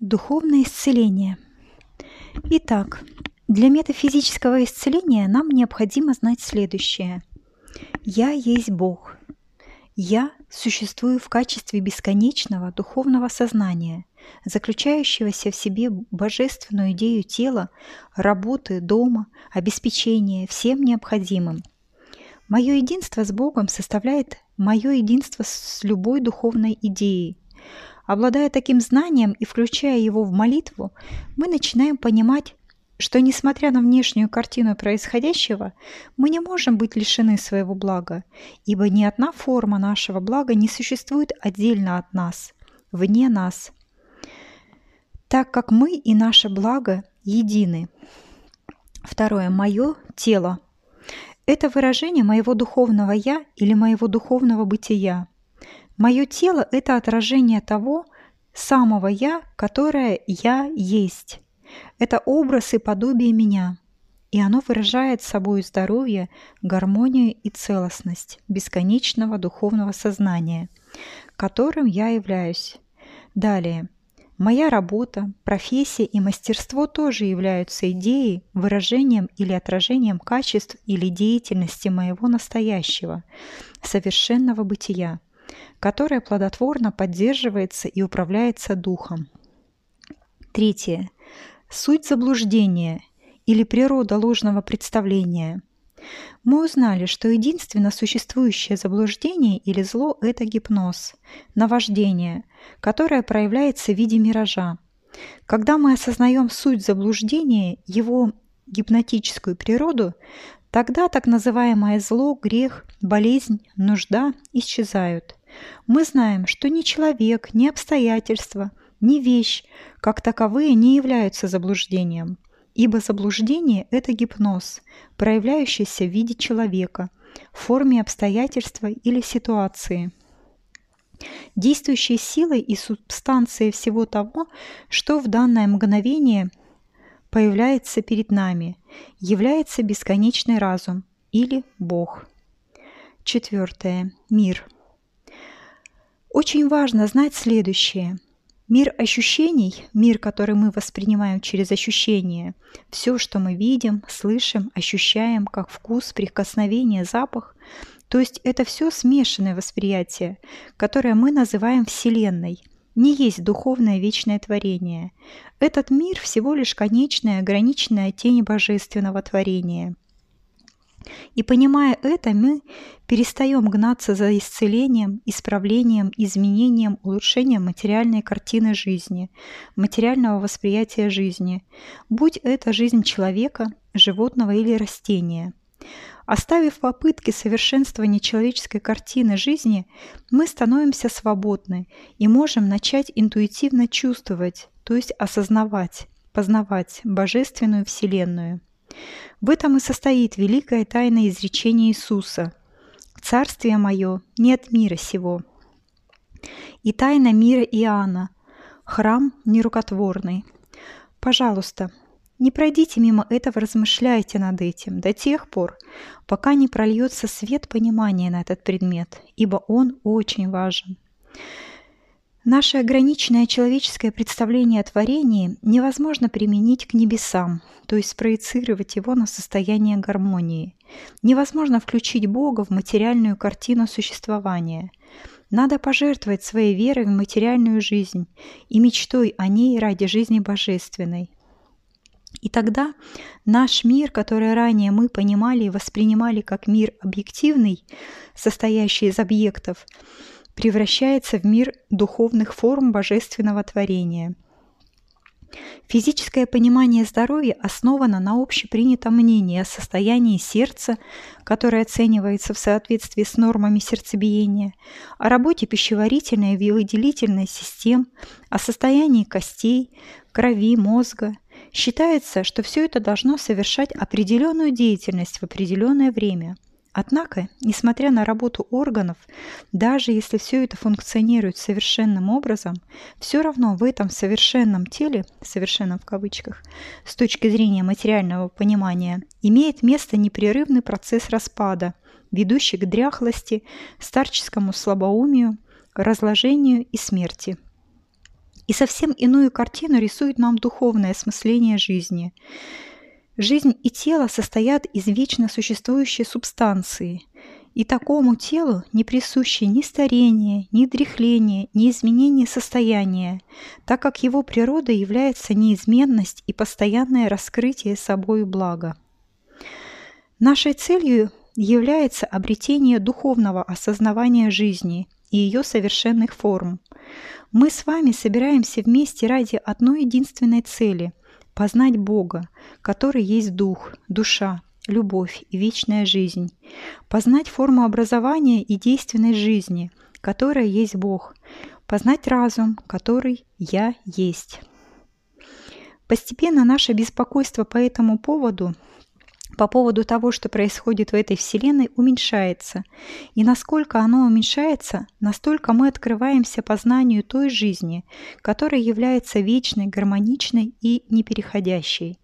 Духовное исцеление. Итак, для метафизического исцеления нам необходимо знать следующее. Я есть Бог. Я существую в качестве бесконечного духовного сознания, заключающегося в себе божественную идею тела, работы, дома, обеспечения всем необходимым. Мое единство с Богом составляет мое единство с любой духовной идеей, Обладая таким знанием и включая его в молитву, мы начинаем понимать, что, несмотря на внешнюю картину происходящего, мы не можем быть лишены своего блага, ибо ни одна форма нашего блага не существует отдельно от нас, вне нас, так как мы и наше благо едины. Второе. Мое тело. Это выражение моего духовного «я» или моего духовного бытия. Мое тело – это отражение того самого «я», которое «я есть». Это образ и подобие меня, и оно выражает собой здоровье, гармонию и целостность бесконечного духовного сознания, которым я являюсь. Далее. Моя работа, профессия и мастерство тоже являются идеей, выражением или отражением качеств или деятельности моего настоящего, совершенного бытия которое плодотворно поддерживается и управляется духом. Третье. Суть заблуждения или природа ложного представления. Мы узнали, что единственно существующее заблуждение или зло – это гипноз, наваждение, которое проявляется в виде миража. Когда мы осознаем суть заблуждения, его гипнотическую природу, тогда так называемое зло, грех, болезнь, нужда исчезают. Мы знаем, что ни человек, ни обстоятельства, ни вещь, как таковые, не являются заблуждением, ибо заблуждение – это гипноз, проявляющийся в виде человека, в форме обстоятельства или ситуации – действующей силой и субстанцией всего того, что в данное мгновение появляется перед нами, является бесконечный разум или Бог. Четвертое. Мир. Очень важно знать следующее. Мир ощущений, мир, который мы воспринимаем через ощущения, все, что мы видим, слышим, ощущаем, как вкус, прикосновение, запах, то есть это все смешанное восприятие, которое мы называем Вселенной, не есть духовное вечное творение. Этот мир всего лишь конечная, ограниченная тень божественного творения – и понимая это, мы перестаем гнаться за исцелением, исправлением, изменением, улучшением материальной картины жизни, материального восприятия жизни, будь это жизнь человека, животного или растения. Оставив попытки совершенствования человеческой картины жизни, мы становимся свободны и можем начать интуитивно чувствовать, то есть осознавать, познавать Божественную Вселенную. В этом и состоит великая тайна изречения Иисуса «Царствие мое не от мира сего». И тайна мира Иоанна «Храм нерукотворный». Пожалуйста, не пройдите мимо этого, размышляйте над этим до тех пор, пока не прольется свет понимания на этот предмет, ибо он очень важен. Наше ограниченное человеческое представление о творении невозможно применить к небесам, то есть спроецировать его на состояние гармонии. Невозможно включить Бога в материальную картину существования. Надо пожертвовать своей верой в материальную жизнь и мечтой о ней ради жизни божественной. И тогда наш мир, который ранее мы понимали и воспринимали как мир объективный, состоящий из объектов, превращается в мир духовных форм божественного творения. Физическое понимание здоровья основано на общепринятом мнении о состоянии сердца, которое оценивается в соответствии с нормами сердцебиения, о работе пищеварительной и выделительной систем, о состоянии костей, крови, мозга. Считается, что все это должно совершать определенную деятельность в определенное время – Однако, несмотря на работу органов, даже если все это функционирует совершенным образом, все равно в этом совершенном теле, совершенном в кавычках, с точки зрения материального понимания, имеет место непрерывный процесс распада, ведущий к дряхлости, старческому слабоумию, разложению и смерти. И совсем иную картину рисует нам духовное осмысление жизни. Жизнь и тело состоят из вечно существующей субстанции, и такому телу не присуще ни старение, ни дряхление, ни изменение состояния, так как его природа является неизменность и постоянное раскрытие собой блага. Нашей целью является обретение духовного осознавания жизни и ее совершенных форм. Мы с вами собираемся вместе ради одной единственной цели – познать Бога, который есть Дух, Душа, любовь и вечная жизнь, познать форму образования и действенной жизни, которая есть Бог, познать разум, который «Я есть». Постепенно наше беспокойство по этому поводу по поводу того, что происходит в этой Вселенной, уменьшается. И насколько оно уменьшается, настолько мы открываемся познанию той жизни, которая является вечной, гармоничной и непереходящей.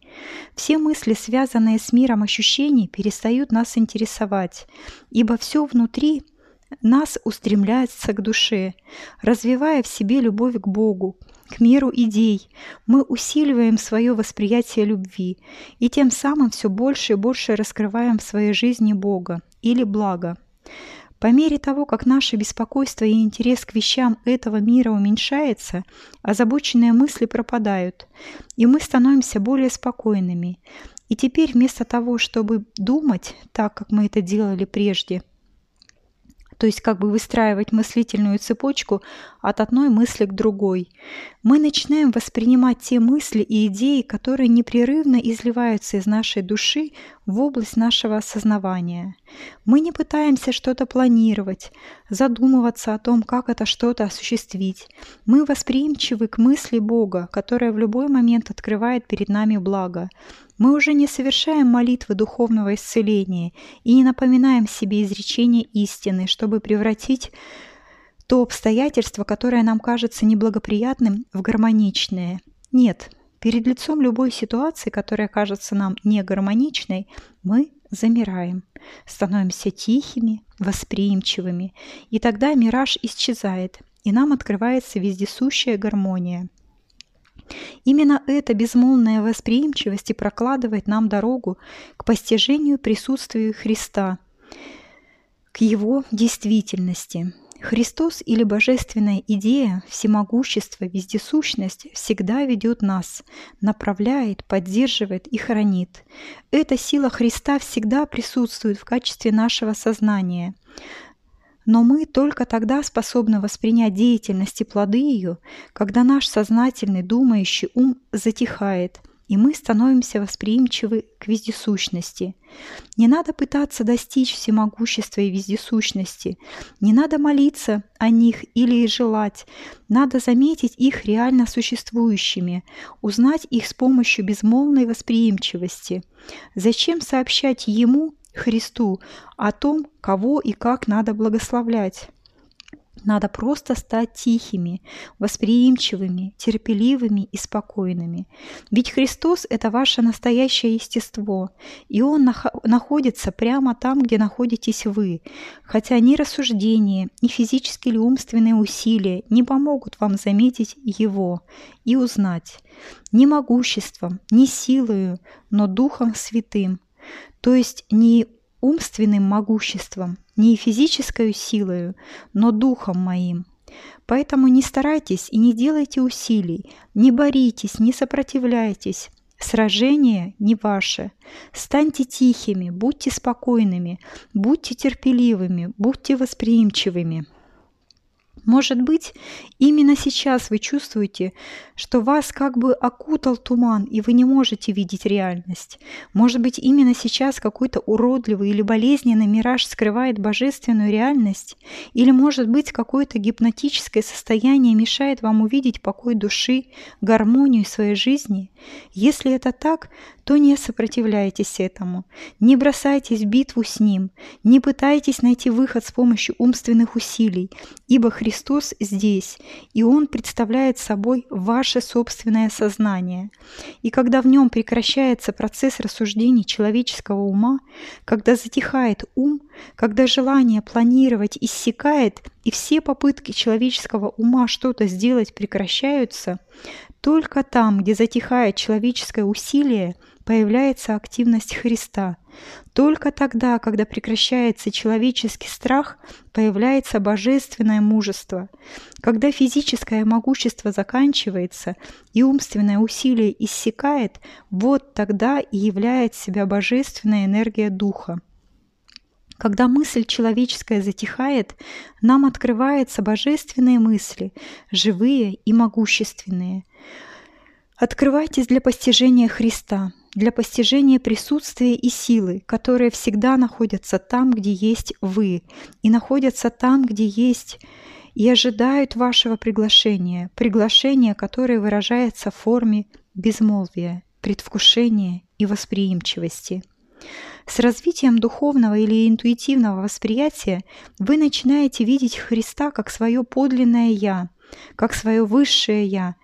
Все мысли, связанные с миром ощущений, перестают нас интересовать, ибо все внутри нас устремляется к душе, развивая в себе любовь к Богу, к миру идей. Мы усиливаем свое восприятие любви и тем самым все больше и больше раскрываем в своей жизни Бога или благо. По мере того, как наше беспокойство и интерес к вещам этого мира уменьшается, озабоченные мысли пропадают, и мы становимся более спокойными. И теперь вместо того, чтобы думать так, как мы это делали прежде – то есть как бы выстраивать мыслительную цепочку от одной мысли к другой. Мы начинаем воспринимать те мысли и идеи, которые непрерывно изливаются из нашей души в область нашего осознавания. Мы не пытаемся что-то планировать, задумываться о том, как это что-то осуществить. Мы восприимчивы к мысли Бога, которая в любой момент открывает перед нами благо. Мы уже не совершаем молитвы духовного исцеления и не напоминаем себе изречения истины, чтобы превратить то обстоятельство, которое нам кажется неблагоприятным, в гармоничное. Нет, перед лицом любой ситуации, которая кажется нам негармоничной, мы замираем, становимся тихими, восприимчивыми, и тогда мираж исчезает, и нам открывается вездесущая гармония. Именно эта безмолвная восприимчивость и прокладывает нам дорогу к постижению присутствия Христа, к Его действительности. Христос или божественная идея, всемогущество, вездесущность всегда ведет нас, направляет, поддерживает и хранит. Эта сила Христа всегда присутствует в качестве нашего сознания – но мы только тогда способны воспринять деятельность и плоды ее, когда наш сознательный, думающий ум затихает, и мы становимся восприимчивы к вездесущности. Не надо пытаться достичь всемогущества и вездесущности, не надо молиться о них или желать, надо заметить их реально существующими, узнать их с помощью безмолвной восприимчивости. Зачем сообщать Ему Христу о том, кого и как надо благословлять. Надо просто стать тихими, восприимчивыми, терпеливыми и спокойными. Ведь Христос – это ваше настоящее естество, и Он находится прямо там, где находитесь вы, хотя ни рассуждения, ни физические или умственные усилия не помогут вам заметить Его и узнать. Ни могуществом, ни силою, но Духом Святым, то есть не умственным могуществом, не физической силою, но духом моим. Поэтому не старайтесь и не делайте усилий, не боритесь, не сопротивляйтесь. Сражение не ваше. Станьте тихими, будьте спокойными, будьте терпеливыми, будьте восприимчивыми. Может быть, именно сейчас вы чувствуете, что вас как бы окутал туман, и вы не можете видеть реальность. Может быть, именно сейчас какой-то уродливый или болезненный мираж скрывает божественную реальность, или, может быть, какое-то гипнотическое состояние мешает вам увидеть покой души, гармонию своей жизни. Если это так, то не сопротивляйтесь этому, не бросайтесь в битву с ним, не пытайтесь найти выход с помощью умственных усилий, ибо Христос Христос здесь, и Он представляет собой ваше собственное сознание. И когда в нем прекращается процесс рассуждений человеческого ума, когда затихает ум, когда желание планировать иссякает, и все попытки человеческого ума что-то сделать прекращаются, только там, где затихает человеческое усилие, появляется активность Христа. Только тогда, когда прекращается человеческий страх, появляется божественное мужество. Когда физическое могущество заканчивается и умственное усилие иссякает, вот тогда и являет себя божественная энергия Духа. Когда мысль человеческая затихает, нам открываются божественные мысли, живые и могущественные. Открывайтесь для постижения Христа, для постижения присутствия и силы, которые всегда находятся там, где есть вы, и находятся там, где есть и ожидают вашего приглашения, приглашения, которое выражается в форме безмолвия, предвкушения и восприимчивости. С развитием духовного или интуитивного восприятия вы начинаете видеть Христа как свое подлинное «Я», как свое высшее «Я».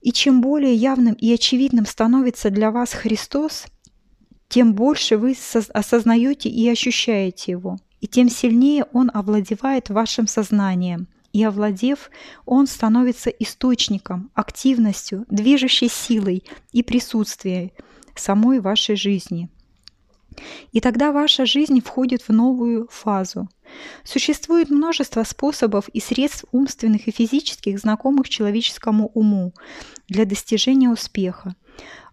И чем более явным и очевидным становится для вас Христос, тем больше вы осознаете и ощущаете Его, и тем сильнее Он овладевает вашим сознанием. И овладев, Он становится источником, активностью, движущей силой и присутствием самой вашей жизни – и тогда ваша жизнь входит в новую фазу. Существует множество способов и средств умственных и физических, знакомых человеческому уму для достижения успеха.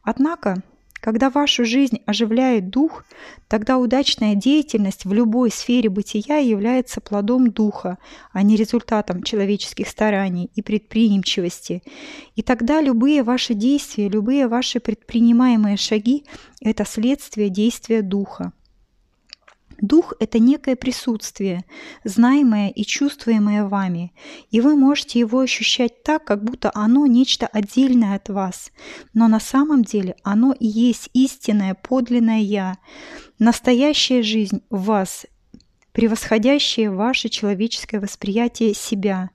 Однако когда вашу жизнь оживляет дух, тогда удачная деятельность в любой сфере бытия является плодом духа, а не результатом человеческих стараний и предприимчивости. И тогда любые ваши действия, любые ваши предпринимаемые шаги – это следствие действия духа. Дух – это некое присутствие, знаемое и чувствуемое вами, и вы можете его ощущать так, как будто оно нечто отдельное от вас, но на самом деле оно и есть истинное, подлинное «Я», настоящая жизнь в вас, превосходящее ваше человеческое восприятие себя,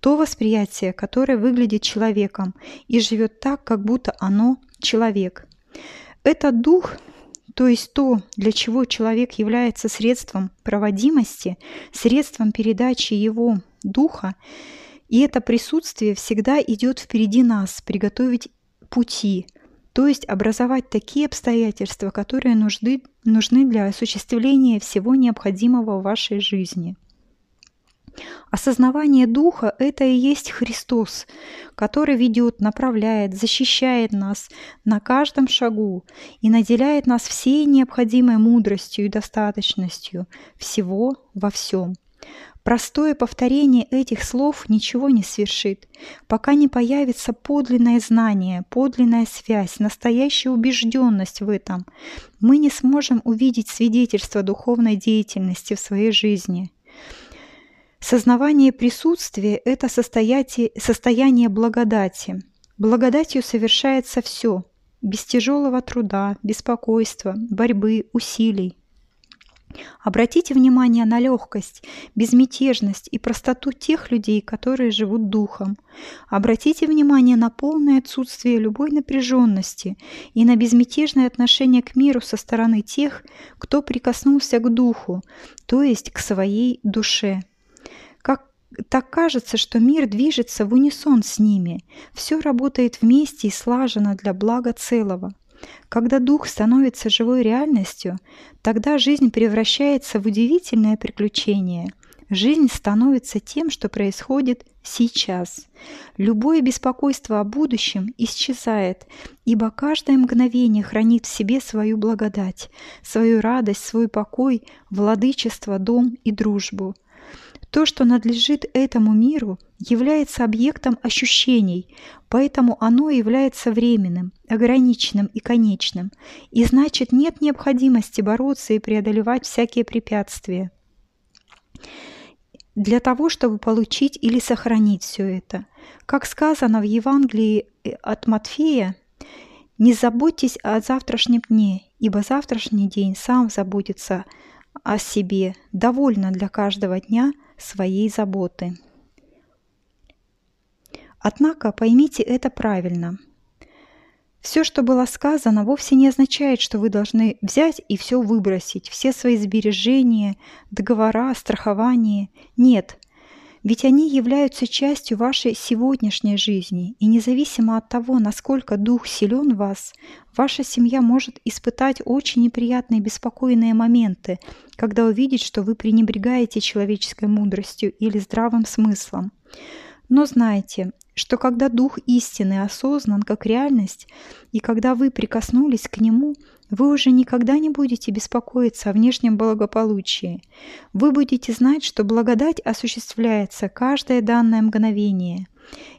то восприятие, которое выглядит человеком и живет так, как будто оно человек. Этот дух то есть то, для чего человек является средством проводимости, средством передачи его духа, и это присутствие всегда идет впереди нас, приготовить пути, то есть образовать такие обстоятельства, которые нужны, нужны для осуществления всего необходимого в вашей жизни – Осознавание Духа – это и есть Христос, который ведет, направляет, защищает нас на каждом шагу и наделяет нас всей необходимой мудростью и достаточностью всего во всем. Простое повторение этих слов ничего не свершит, пока не появится подлинное знание, подлинная связь, настоящая убежденность в этом. Мы не сможем увидеть свидетельство духовной деятельности в своей жизни – Сознавание присутствия – это состояние, состояние благодати. Благодатью совершается все – без тяжелого труда, беспокойства, борьбы, усилий. Обратите внимание на легкость, безмятежность и простоту тех людей, которые живут духом. Обратите внимание на полное отсутствие любой напряженности и на безмятежное отношение к миру со стороны тех, кто прикоснулся к духу, то есть к своей душе. Так кажется, что мир движется в унисон с ними. Все работает вместе и слажено для блага целого. Когда дух становится живой реальностью, тогда жизнь превращается в удивительное приключение. Жизнь становится тем, что происходит сейчас. Любое беспокойство о будущем исчезает, ибо каждое мгновение хранит в себе свою благодать, свою радость, свой покой, владычество, дом и дружбу – то, что надлежит этому миру, является объектом ощущений, поэтому оно является временным, ограниченным и конечным, и значит нет необходимости бороться и преодолевать всякие препятствия. Для того, чтобы получить или сохранить все это. Как сказано в Евангелии от Матфея, «Не заботьтесь о завтрашнем дне, ибо завтрашний день сам заботится о себе, довольно для каждого дня – своей заботы. Однако поймите это правильно. Все, что было сказано, вовсе не означает, что вы должны взять и все выбросить, все свои сбережения, договора, страхование. Нет, ведь они являются частью вашей сегодняшней жизни, и независимо от того, насколько дух силен в вас, ваша семья может испытать очень неприятные беспокойные моменты, когда увидит, что вы пренебрегаете человеческой мудростью или здравым смыслом. Но знайте, что когда Дух истины осознан как реальность, и когда вы прикоснулись к Нему, вы уже никогда не будете беспокоиться о внешнем благополучии. Вы будете знать, что благодать осуществляется каждое данное мгновение.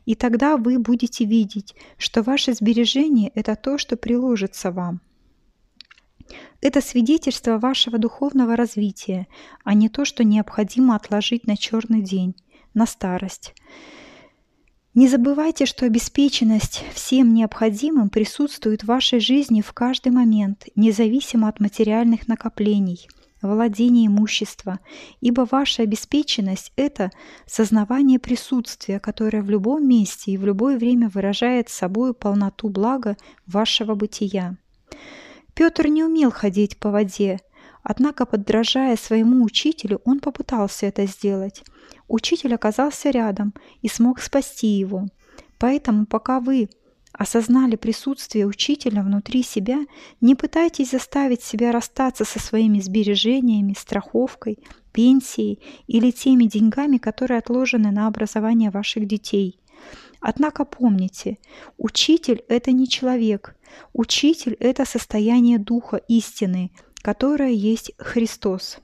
И тогда вы будете видеть, что ваше сбережение – это то, что приложится вам. Это свидетельство вашего духовного развития, а не то, что необходимо отложить на черный день, на старость. Не забывайте, что обеспеченность всем необходимым присутствует в вашей жизни в каждый момент, независимо от материальных накоплений, владения имущества, ибо ваша обеспеченность – это сознавание присутствия, которое в любом месте и в любое время выражает собой полноту блага вашего бытия. Петр не умел ходить по воде, однако, подражая своему учителю, он попытался это сделать – Учитель оказался рядом и смог спасти его. Поэтому, пока вы осознали присутствие учителя внутри себя, не пытайтесь заставить себя расстаться со своими сбережениями, страховкой, пенсией или теми деньгами, которые отложены на образование ваших детей. Однако помните, учитель – это не человек. Учитель – это состояние духа истины, которое есть Христос.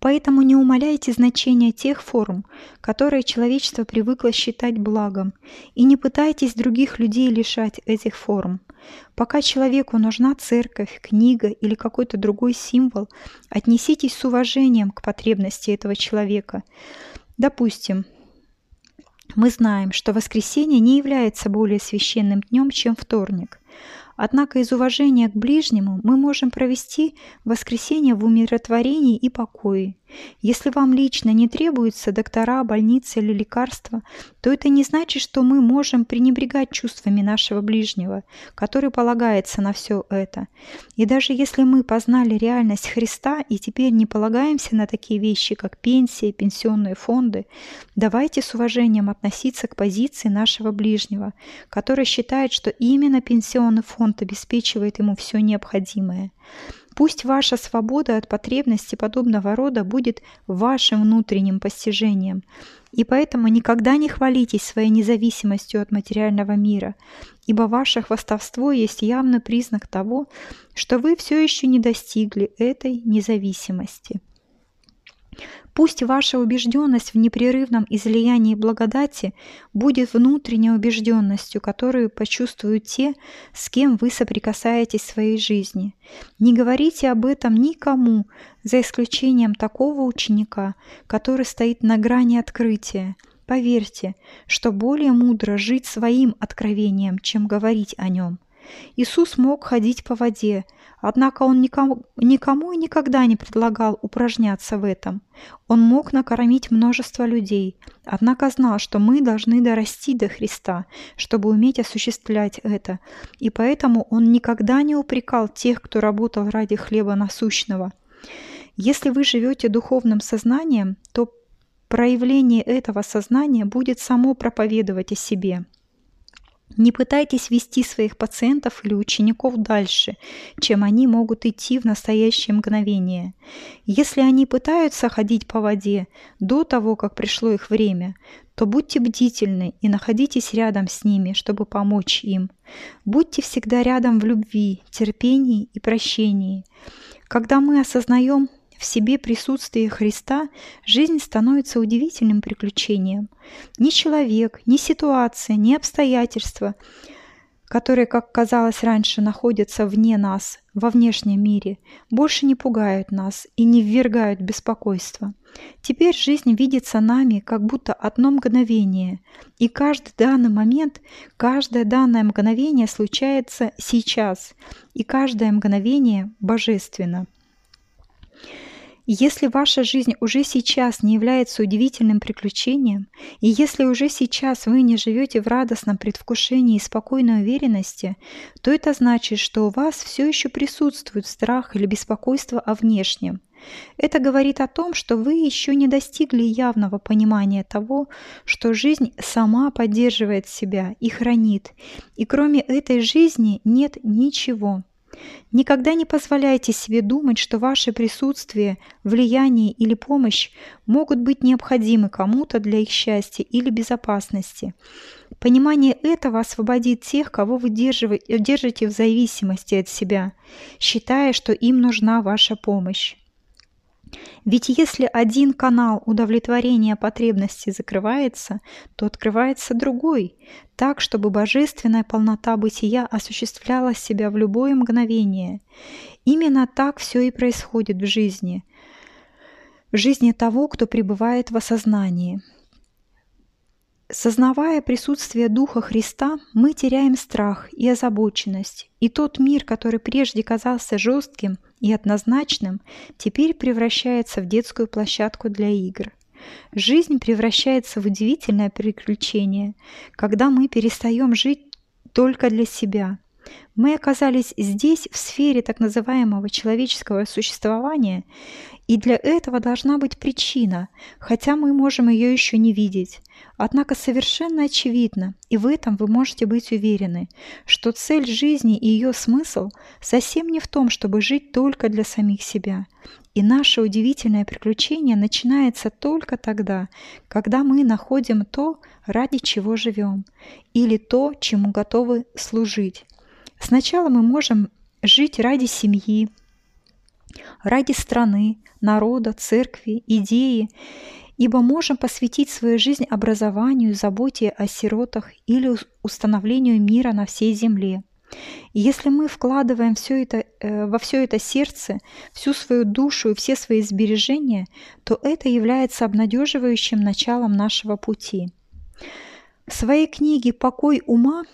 Поэтому не умаляйте значение тех форм, которые человечество привыкло считать благом, и не пытайтесь других людей лишать этих форм. Пока человеку нужна церковь, книга или какой-то другой символ, отнеситесь с уважением к потребности этого человека. Допустим, мы знаем, что воскресенье не является более священным днем, чем вторник. Однако из уважения к ближнему мы можем провести воскресенье в умиротворении и покое. Если вам лично не требуются доктора, больницы или лекарства, то это не значит, что мы можем пренебрегать чувствами нашего ближнего, который полагается на все это. И даже если мы познали реальность Христа и теперь не полагаемся на такие вещи, как пенсия, пенсионные фонды, давайте с уважением относиться к позиции нашего ближнего, который считает, что именно пенсионный фонд обеспечивает ему все необходимое. Пусть ваша свобода от потребностей подобного рода будет вашим внутренним постижением. И поэтому никогда не хвалитесь своей независимостью от материального мира, ибо ваше хвастовство есть явный признак того, что вы все еще не достигли этой независимости. Пусть ваша убежденность в непрерывном излиянии благодати будет внутренней убежденностью, которую почувствуют те, с кем вы соприкасаетесь в своей жизни. Не говорите об этом никому, за исключением такого ученика, который стоит на грани открытия. Поверьте, что более мудро жить своим откровением, чем говорить о нем. Иисус мог ходить по воде, однако он никому, никому и никогда не предлагал упражняться в этом. Он мог накормить множество людей, однако знал, что мы должны дорасти до Христа, чтобы уметь осуществлять это, и поэтому он никогда не упрекал тех, кто работал ради хлеба насущного. Если вы живете духовным сознанием, то проявление этого сознания будет само проповедовать о себе – не пытайтесь вести своих пациентов или учеников дальше, чем они могут идти в настоящее мгновение. Если они пытаются ходить по воде до того, как пришло их время, то будьте бдительны и находитесь рядом с ними, чтобы помочь им. Будьте всегда рядом в любви, терпении и прощении. Когда мы осознаем в себе присутствие Христа, жизнь становится удивительным приключением. Ни человек, ни ситуация, ни обстоятельства, которые, как казалось раньше, находятся вне нас, во внешнем мире, больше не пугают нас и не ввергают беспокойства. Теперь жизнь видится нами как будто одно мгновение, и каждый данный момент, каждое данное мгновение случается сейчас, и каждое мгновение божественно – если ваша жизнь уже сейчас не является удивительным приключением, и если уже сейчас вы не живете в радостном предвкушении и спокойной уверенности, то это значит, что у вас все еще присутствует страх или беспокойство о внешнем. Это говорит о том, что вы еще не достигли явного понимания того, что жизнь сама поддерживает себя и хранит, и кроме этой жизни нет ничего. Никогда не позволяйте себе думать, что ваше присутствие, влияние или помощь могут быть необходимы кому-то для их счастья или безопасности. Понимание этого освободит тех, кого вы держите в зависимости от себя, считая, что им нужна ваша помощь. Ведь если один канал удовлетворения потребностей закрывается, то открывается другой, так, чтобы божественная полнота бытия осуществляла себя в любое мгновение. Именно так все и происходит в жизни, в жизни того, кто пребывает в осознании. Сознавая присутствие Духа Христа, мы теряем страх и озабоченность, и тот мир, который прежде казался жестким и однозначным, теперь превращается в детскую площадку для игр. Жизнь превращается в удивительное приключение, когда мы перестаем жить только для себя. Мы оказались здесь, в сфере так называемого человеческого существования, и для этого должна быть причина, хотя мы можем ее еще не видеть. Однако совершенно очевидно, и в этом вы можете быть уверены, что цель жизни и ее смысл совсем не в том, чтобы жить только для самих себя. И наше удивительное приключение начинается только тогда, когда мы находим то, ради чего живем, или то, чему готовы служить. Сначала мы можем жить ради семьи, ради страны, народа, церкви, идеи, ибо можем посвятить свою жизнь образованию, заботе о сиротах или установлению мира на всей земле. Если мы вкладываем все это, э, во все это сердце, всю свою душу и все свои сбережения, то это является обнадеживающим началом нашего пути. В своей книге «Покой ума»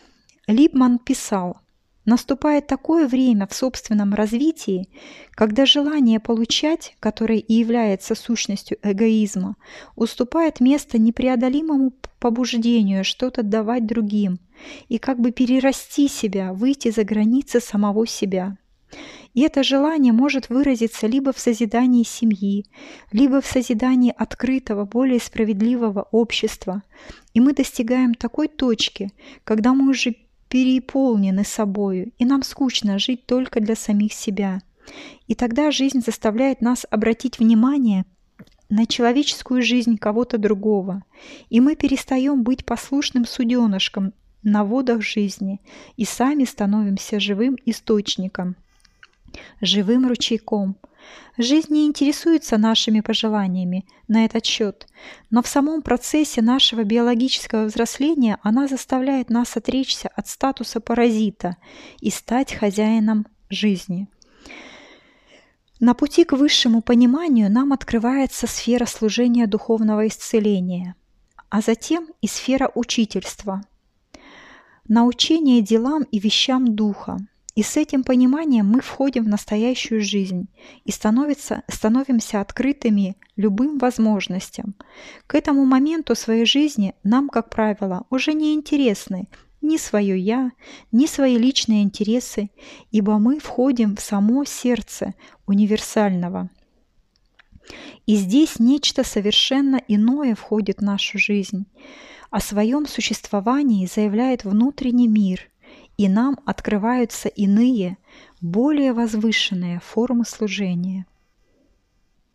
Либман писал – Наступает такое время в собственном развитии, когда желание получать, которое и является сущностью эгоизма, уступает место непреодолимому побуждению что-то давать другим и как бы перерасти себя, выйти за границы самого себя. И это желание может выразиться либо в созидании семьи, либо в созидании открытого, более справедливого общества. И мы достигаем такой точки, когда мы уже переполнены собою, и нам скучно жить только для самих себя. И тогда жизнь заставляет нас обратить внимание на человеческую жизнь кого-то другого, и мы перестаем быть послушным суденышком на водах жизни и сами становимся живым источником, живым ручейком – Жизнь не интересуется нашими пожеланиями на этот счет, но в самом процессе нашего биологического взросления она заставляет нас отречься от статуса паразита и стать хозяином жизни. На пути к высшему пониманию нам открывается сфера служения духовного исцеления, а затем и сфера учительства, научение делам и вещам духа, и с этим пониманием мы входим в настоящую жизнь и становится, становимся открытыми любым возможностям. К этому моменту своей жизни нам, как правило, уже не интересны ни свое «я», ни свои личные интересы, ибо мы входим в само сердце универсального. И здесь нечто совершенно иное входит в нашу жизнь. О своем существовании заявляет внутренний мир, и нам открываются иные, более возвышенные формы служения –